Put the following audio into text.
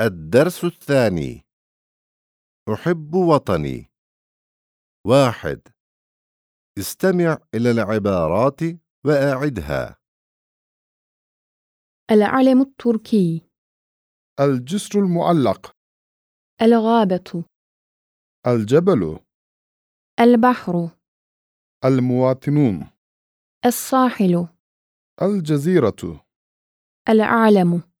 الدرس الثاني. أحب وطني. واحد. استمع إلى العبارات وأعدها. العلم التركي. الجسر المعلق. الغابة. الجبل. البحر. المواطنون. الساحل. الجزيرة. العالم.